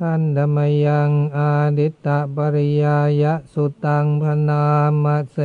ขันธมยังอาดิตตปริยายะสุตังพนามเส